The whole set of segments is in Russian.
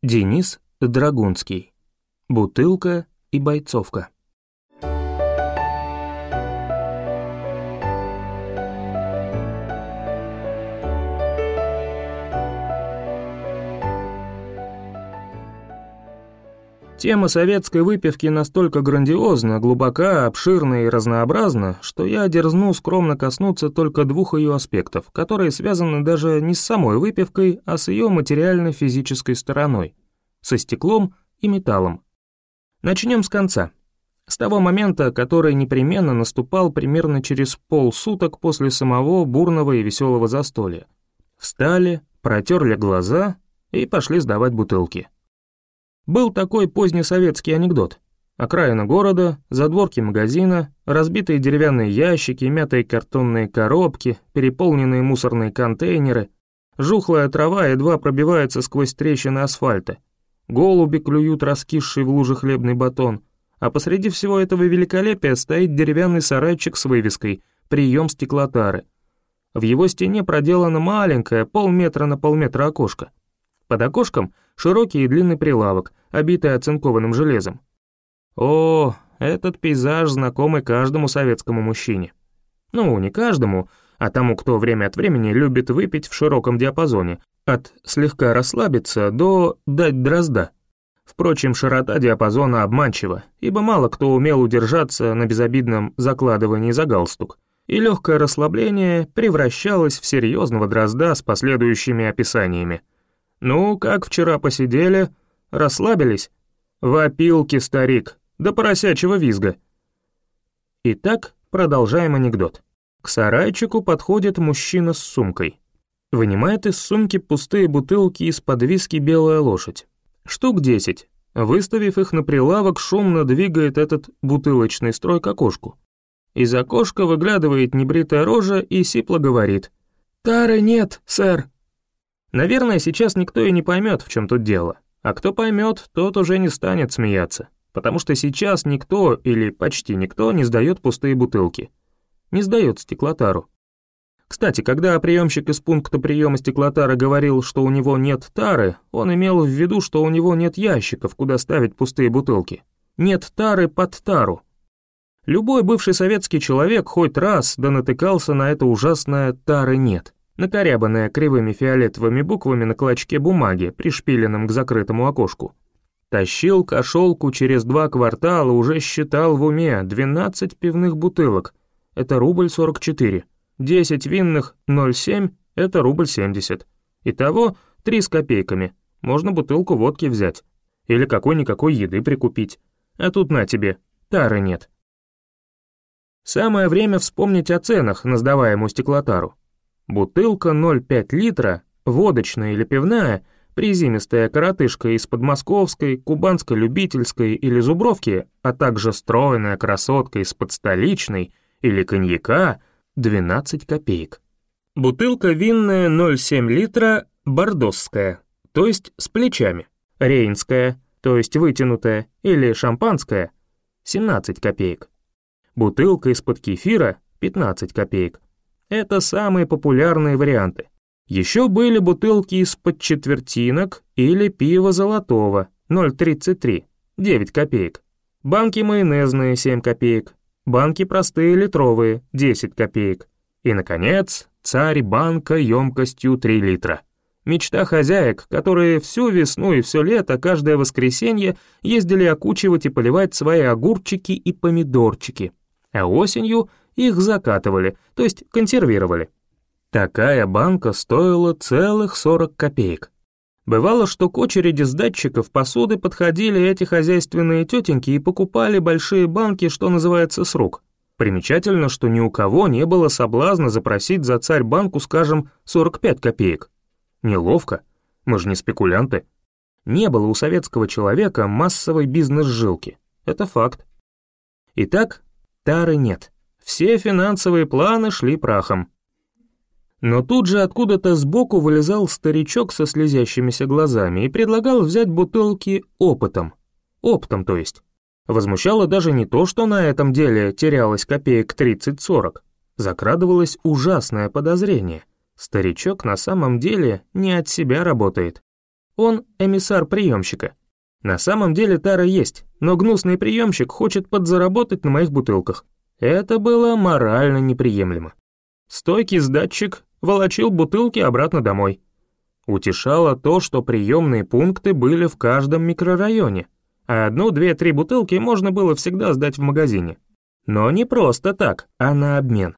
Денис Драгунский. Бутылка и бойцовка. Тема советской выпивки настолько грандиозна, глубока, обширна и разнообразна, что я дерзну скромно коснуться только двух ее аспектов, которые связаны даже не с самой выпивкой, а с ее материально-физической стороной, со стеклом и металлом. Начнем с конца. С того момента, который непременно наступал примерно через полсуток после самого бурного и веселого застолья. Встали, протерли глаза и пошли сдавать бутылки. Был такой позднесоветский анекдот. Окраина города, задворки магазина, разбитые деревянные ящики, мятые картонные коробки, переполненные мусорные контейнеры. Жухлая трава едва пробивается сквозь трещины асфальта. Голуби клюют раскисший в луже хлебный батон. А посреди всего этого великолепия стоит деревянный сарайчик с вывеской «Прием стеклотары». В его стене проделано маленькое, полметра на полметра окошко. Под окошком широкий и длинный прилавок, обитый оцинкованным железом. О, этот пейзаж знакомый каждому советскому мужчине. Ну, не каждому, а тому, кто время от времени любит выпить в широком диапазоне, от слегка расслабиться до дать дрозда. Впрочем, широта диапазона обманчива, ибо мало кто умел удержаться на безобидном закладывании за галстук, и легкое расслабление превращалось в серьезного дрозда с последующими описаниями – «Ну, как вчера посидели? Расслабились?» «Вопилки, старик, до поросячьего визга». Итак, продолжаем анекдот. К сарайчику подходит мужчина с сумкой. Вынимает из сумки пустые бутылки из-под виски «Белая лошадь». Штук десять. Выставив их на прилавок, шумно двигает этот бутылочный строй к окошку. Из окошка выглядывает небритая рожа и сипло говорит. «Тары нет, сэр». Наверное, сейчас никто и не поймет, в чем тут дело. А кто поймет, тот уже не станет смеяться, потому что сейчас никто или почти никто не сдает пустые бутылки. Не сдает стеклотару. Кстати, когда приемщик из пункта приема стеклотара говорил, что у него нет тары, он имел в виду, что у него нет ящиков, куда ставить пустые бутылки. Нет тары под тару. Любой бывший советский человек хоть раз да натыкался на это ужасное «тары нет» накорябанная кривыми фиолетовыми буквами на клочке бумаги, пришпиленном к закрытому окошку. Тащил кошелку через два квартала, уже считал в уме 12 пивных бутылок. Это рубль 44. 10 винных 0,7 — это рубль 70. Итого 3 с копейками. Можно бутылку водки взять. Или какой-никакой еды прикупить. А тут на тебе, тары нет. Самое время вспомнить о ценах на сдаваемую стеклотару. Бутылка 0,5 литра, водочная или пивная, призимистая коротышка из подмосковской, кубанской любительской или зубровки, а также стройная красотка из-под столичной или коньяка 12 копеек. Бутылка винная 0,7 литра, бордосская, то есть с плечами, рейнская, то есть вытянутая, или шампанская 17 копеек. Бутылка из-под кефира 15 копеек. Это самые популярные варианты. Еще были бутылки из-под четвертинок или пива золотого 0,33, 9 копеек. Банки майонезные 7 копеек. Банки простые литровые 10 копеек. И, наконец, царь банка емкостью 3 литра. Мечта хозяек, которые всю весну и все лето, каждое воскресенье ездили окучивать и поливать свои огурчики и помидорчики. А осенью их закатывали, то есть консервировали. Такая банка стоила целых 40 копеек. Бывало, что к очереди с датчиков посуды подходили эти хозяйственные тетеньки и покупали большие банки, что называется, с рук. Примечательно, что ни у кого не было соблазна запросить за царь банку, скажем, 45 копеек. Неловко, мы же не спекулянты. Не было у советского человека массовой бизнес-жилки. Это факт. Итак, тары нет все финансовые планы шли прахом. Но тут же откуда-то сбоку вылезал старичок со слезящимися глазами и предлагал взять бутылки опытом. Оптом, то есть. Возмущало даже не то, что на этом деле терялось копеек 30-40. Закрадывалось ужасное подозрение. Старичок на самом деле не от себя работает. Он эмиссар приемщика. На самом деле тара есть, но гнусный приемщик хочет подзаработать на моих бутылках. Это было морально неприемлемо. Стойкий сдатчик волочил бутылки обратно домой. Утешало то, что приемные пункты были в каждом микрорайоне, а одну, две, три бутылки можно было всегда сдать в магазине. Но не просто так, а на обмен.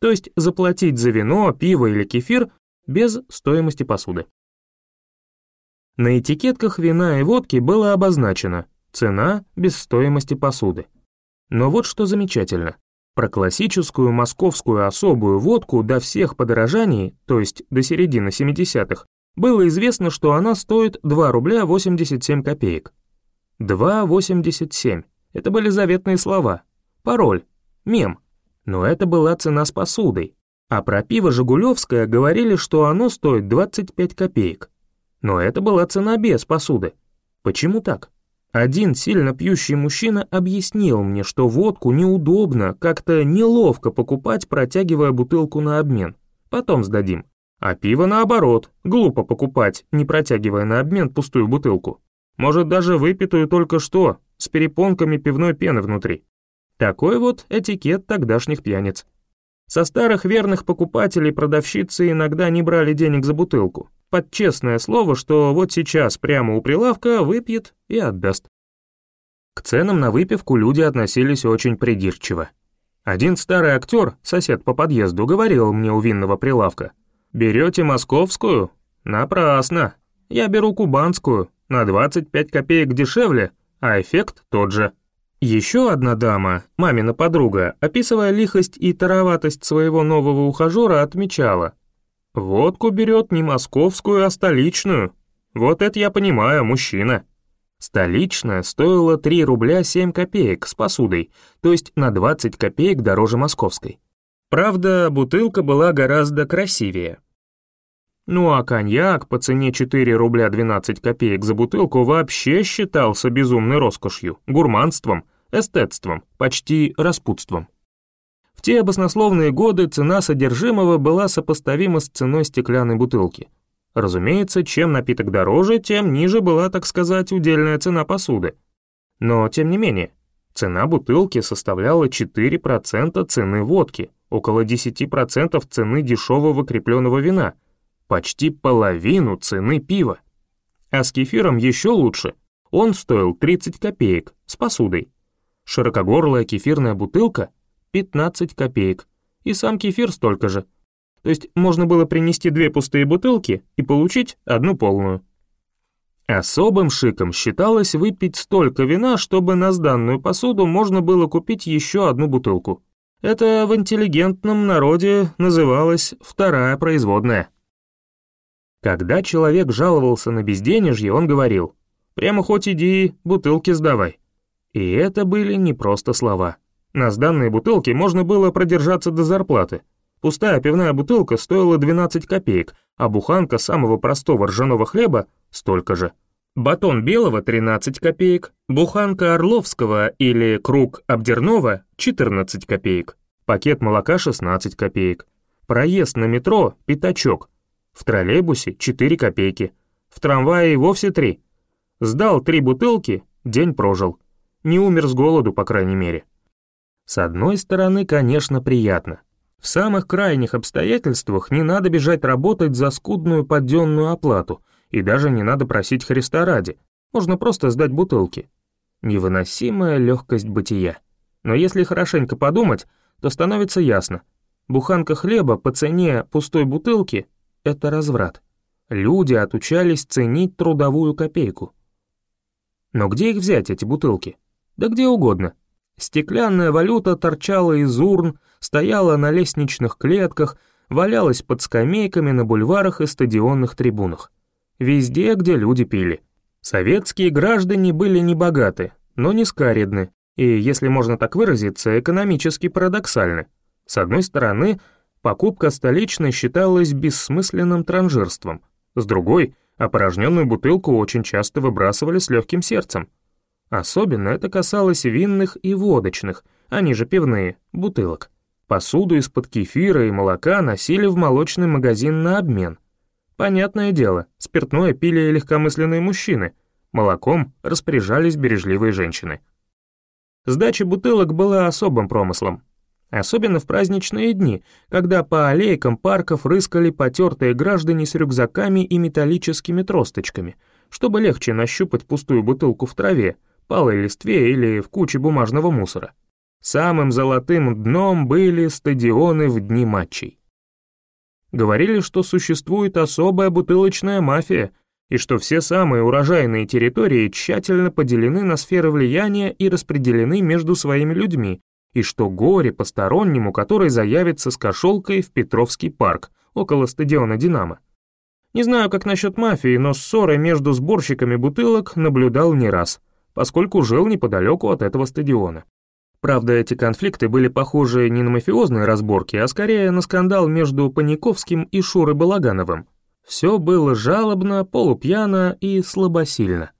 То есть заплатить за вино, пиво или кефир без стоимости посуды. На этикетках вина и водки было обозначено «цена без стоимости посуды». Но вот что замечательно. Про классическую московскую особую водку до всех подорожаний, то есть до середины 70-х, было известно, что она стоит 2 рубля 87 копеек. 2,87. Это были заветные слова. Пароль. Мем. Но это была цена с посудой. А про пиво «Жигулевское» говорили, что оно стоит 25 копеек. Но это была цена без посуды. Почему так? Один сильно пьющий мужчина объяснил мне, что водку неудобно, как-то неловко покупать, протягивая бутылку на обмен. Потом сдадим. А пиво наоборот, глупо покупать, не протягивая на обмен пустую бутылку. Может, даже выпитую только что, с перепонками пивной пены внутри. Такой вот этикет тогдашних пьяниц. Со старых верных покупателей продавщицы иногда не брали денег за бутылку, под честное слово, что вот сейчас прямо у прилавка выпьет и отдаст. К ценам на выпивку люди относились очень придирчиво. Один старый актер, сосед по подъезду, говорил мне у винного прилавка, «Берете московскую? Напрасно. Я беру кубанскую, на 25 копеек дешевле, а эффект тот же». Еще одна дама, мамина подруга, описывая лихость и тароватость своего нового ухажера, отмечала, Водку берет не московскую, а столичную. Вот это я понимаю, мужчина. Столичная стоила 3 рубля 7 копеек с посудой, то есть на 20 копеек дороже московской. Правда, бутылка была гораздо красивее. Ну а коньяк по цене 4 рубля 12 копеек за бутылку вообще считался безумной роскошью, гурманством, эстетством, почти распутством. В те баснословные годы цена содержимого была сопоставима с ценой стеклянной бутылки. Разумеется, чем напиток дороже, тем ниже была, так сказать, удельная цена посуды. Но, тем не менее, цена бутылки составляла 4% цены водки, около 10% цены дешевого крепленного вина, почти половину цены пива. А с кефиром еще лучше. Он стоил 30 копеек, с посудой. Широкогорлая кефирная бутылка — 15 копеек, и сам кефир столько же. То есть можно было принести две пустые бутылки и получить одну полную. Особым шиком считалось выпить столько вина, чтобы на сданную посуду можно было купить еще одну бутылку. Это в интеллигентном народе называлось «вторая производная». Когда человек жаловался на безденежье, он говорил «прямо хоть иди, бутылки сдавай». И это были не просто слова. На сданные бутылки можно было продержаться до зарплаты. Пустая пивная бутылка стоила 12 копеек, а буханка самого простого ржаного хлеба — столько же. Батон белого — 13 копеек, буханка орловского или круг обдерного — 14 копеек, пакет молока — 16 копеек, проезд на метро — пятачок, в троллейбусе — 4 копейки, в трамвае вовсе 3. Сдал три бутылки, день прожил. Не умер с голоду, по крайней мере. С одной стороны, конечно, приятно. В самых крайних обстоятельствах не надо бежать работать за скудную подденную оплату, и даже не надо просить Христа ради. Можно просто сдать бутылки. Невыносимая легкость бытия. Но если хорошенько подумать, то становится ясно. Буханка хлеба по цене пустой бутылки — это разврат. Люди отучались ценить трудовую копейку. Но где их взять, эти бутылки? Да где угодно. Стеклянная валюта торчала из урн, стояла на лестничных клетках, валялась под скамейками на бульварах и стадионных трибунах. Везде, где люди пили. Советские граждане были небогаты, но не скаредны, и, если можно так выразиться, экономически парадоксальны. С одной стороны, покупка столичной считалась бессмысленным транжирством, с другой, опорожненную бутылку очень часто выбрасывали с легким сердцем. Особенно это касалось винных и водочных, они же пивные, бутылок. Посуду из-под кефира и молока носили в молочный магазин на обмен. Понятное дело, спиртное пили легкомысленные мужчины, молоком распоряжались бережливые женщины. Сдача бутылок была особым промыслом. Особенно в праздничные дни, когда по аллейкам парков рыскали потертые граждане с рюкзаками и металлическими тросточками, чтобы легче нащупать пустую бутылку в траве, палой листве или в куче бумажного мусора. Самым золотым дном были стадионы в дни матчей. Говорили, что существует особая бутылочная мафия, и что все самые урожайные территории тщательно поделены на сферы влияния и распределены между своими людьми, и что горе постороннему, который заявится с кошелкой в Петровский парк, около стадиона «Динамо». Не знаю, как насчет мафии, но ссоры между сборщиками бутылок наблюдал не раз, поскольку жил неподалеку от этого стадиона. Правда, эти конфликты были похожи не на мафиозные разборки, а скорее на скандал между Паниковским и Шурой Балагановым. Все было жалобно, полупьяно и слабосильно.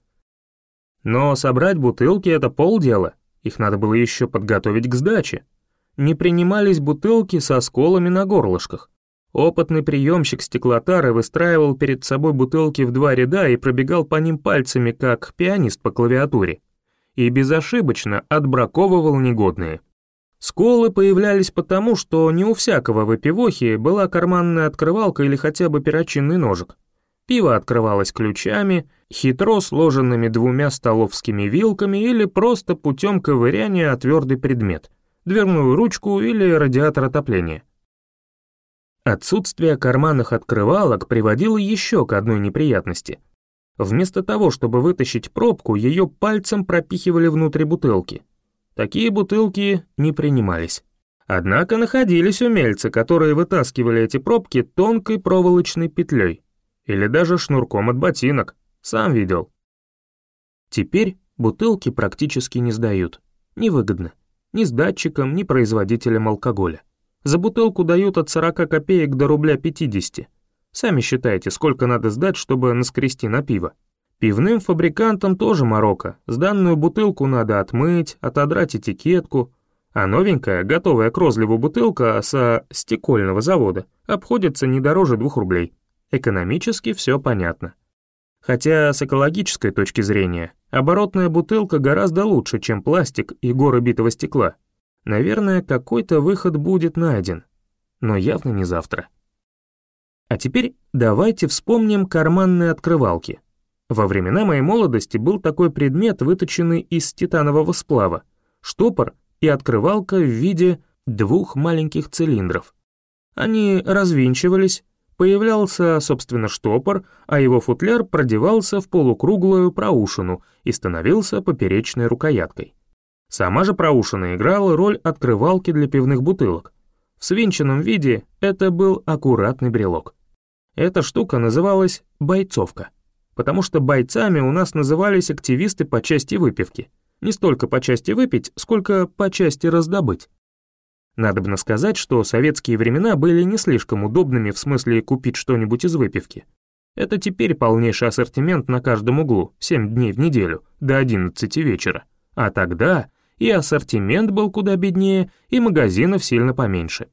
Но собрать бутылки — это полдела, их надо было еще подготовить к сдаче. Не принимались бутылки со сколами на горлышках. Опытный приемщик стеклотары выстраивал перед собой бутылки в два ряда и пробегал по ним пальцами, как пианист по клавиатуре и безошибочно отбраковывал негодные. Сколы появлялись потому, что не у всякого выпивохи была карманная открывалка или хотя бы перочинный ножик. Пиво открывалось ключами, хитро сложенными двумя столовскими вилками или просто путем ковыряния о твердый предмет, дверную ручку или радиатор отопления. Отсутствие карманных открывалок приводило еще к одной неприятности — Вместо того, чтобы вытащить пробку, ее пальцем пропихивали внутрь бутылки. Такие бутылки не принимались. Однако находились умельцы, которые вытаскивали эти пробки тонкой проволочной петлей или даже шнурком от ботинок, сам видел. Теперь бутылки практически не сдают. Невыгодно. Ни с датчиком, ни производителем алкоголя. За бутылку дают от 40 копеек до рубля 50. Сами считайте, сколько надо сдать, чтобы наскрести на пиво. Пивным фабрикантам тоже морока. Сданную бутылку надо отмыть, отодрать этикетку, а новенькая, готовая к розливу бутылка со стекольного завода обходится не дороже двух рублей. Экономически все понятно. Хотя с экологической точки зрения, оборотная бутылка гораздо лучше, чем пластик и горы битого стекла. Наверное, какой-то выход будет найден, но явно не завтра. А теперь давайте вспомним карманные открывалки. Во времена моей молодости был такой предмет, выточенный из титанового сплава, штопор и открывалка в виде двух маленьких цилиндров. Они развинчивались, появлялся, собственно, штопор, а его футляр продевался в полукруглую проушину и становился поперечной рукояткой. Сама же проушина играла роль открывалки для пивных бутылок. В свинченном виде это был аккуратный брелок. Эта штука называлась «бойцовка», потому что бойцами у нас назывались активисты по части выпивки. Не столько по части выпить, сколько по части раздобыть. Надобно сказать, что советские времена были не слишком удобными в смысле купить что-нибудь из выпивки. Это теперь полнейший ассортимент на каждом углу, 7 дней в неделю, до 11 вечера. А тогда и ассортимент был куда беднее, и магазинов сильно поменьше.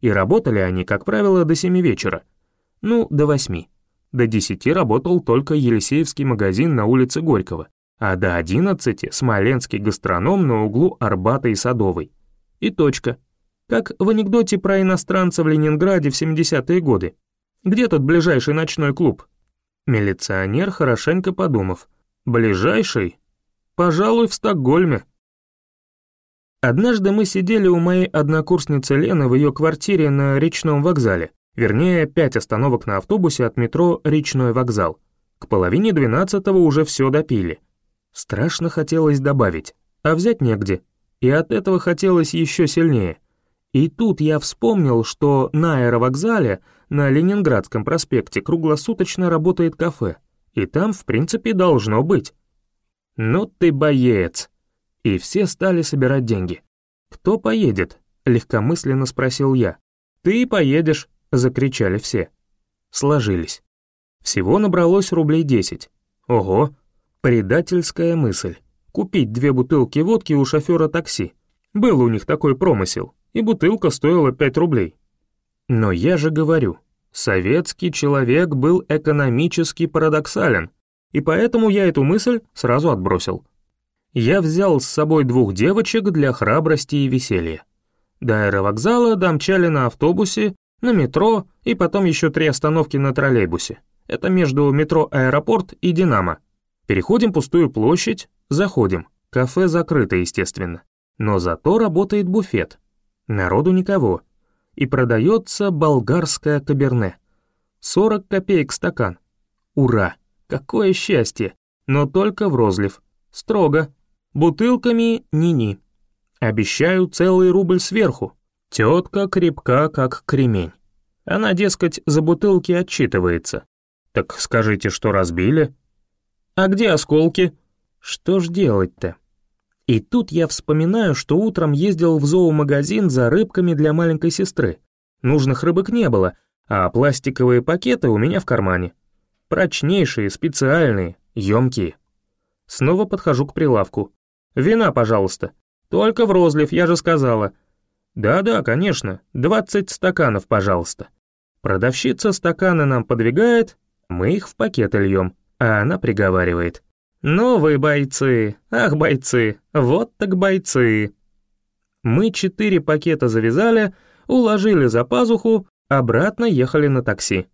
И работали они, как правило, до 7 вечера, ну, до восьми. До десяти работал только Елисеевский магазин на улице Горького, а до одиннадцати — смоленский гастроном на углу Арбата и Садовой. И точка. Как в анекдоте про иностранца в Ленинграде в 70-е годы. Где тут ближайший ночной клуб? Милиционер, хорошенько подумав. Ближайший? Пожалуй, в Стокгольме. Однажды мы сидели у моей однокурсницы Лены в ее квартире на речном вокзале. Вернее, пять остановок на автобусе от метро «Речной вокзал». К половине двенадцатого уже все допили. Страшно хотелось добавить, а взять негде. И от этого хотелось еще сильнее. И тут я вспомнил, что на аэровокзале на Ленинградском проспекте круглосуточно работает кафе. И там, в принципе, должно быть. «Ну ты боец!» И все стали собирать деньги. «Кто поедет?» — легкомысленно спросил я. «Ты поедешь», — закричали все. Сложились. Всего набралось рублей десять. Ого, предательская мысль. Купить две бутылки водки у шофера такси. Был у них такой промысел, и бутылка стоила пять рублей. Но я же говорю, Советский человек был экономически парадоксален, и поэтому я эту мысль сразу отбросил. Я взял с собой двух девочек для храбрости и веселья. До аэровокзала домчали на автобусе, на метро и потом еще три остановки на троллейбусе. Это между метро «Аэропорт» и «Динамо». Переходим пустую площадь, заходим. Кафе закрыто, естественно. Но зато работает буфет. Народу никого. И продается болгарское каберне. 40 копеек стакан. Ура! Какое счастье! Но только в розлив. Строго. Бутылками ни-ни. Обещаю целый рубль сверху. Тетка крепка, как кремень. Она, дескать, за бутылки отчитывается. Так скажите, что разбили? А где осколки? Что ж делать-то? И тут я вспоминаю, что утром ездил в зоомагазин за рыбками для маленькой сестры. Нужных рыбок не было, а пластиковые пакеты у меня в кармане. Прочнейшие, специальные, емкие. Снова подхожу к прилавку. «Вина, пожалуйста». «Только в розлив, я же сказала». «Да-да, конечно, 20 стаканов, пожалуйста». Продавщица стаканы нам подвигает, мы их в пакеты льем, а она приговаривает. «Ну вы бойцы, ах бойцы, вот так бойцы». Мы четыре пакета завязали, уложили за пазуху, обратно ехали на такси.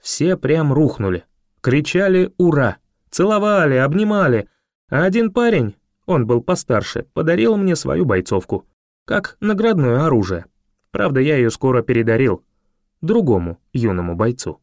Все прям рухнули, кричали «Ура!», целовали, обнимали, а один парень, он был постарше, подарил мне свою бойцовку, как наградное оружие. Правда, я ее скоро передарил другому юному бойцу.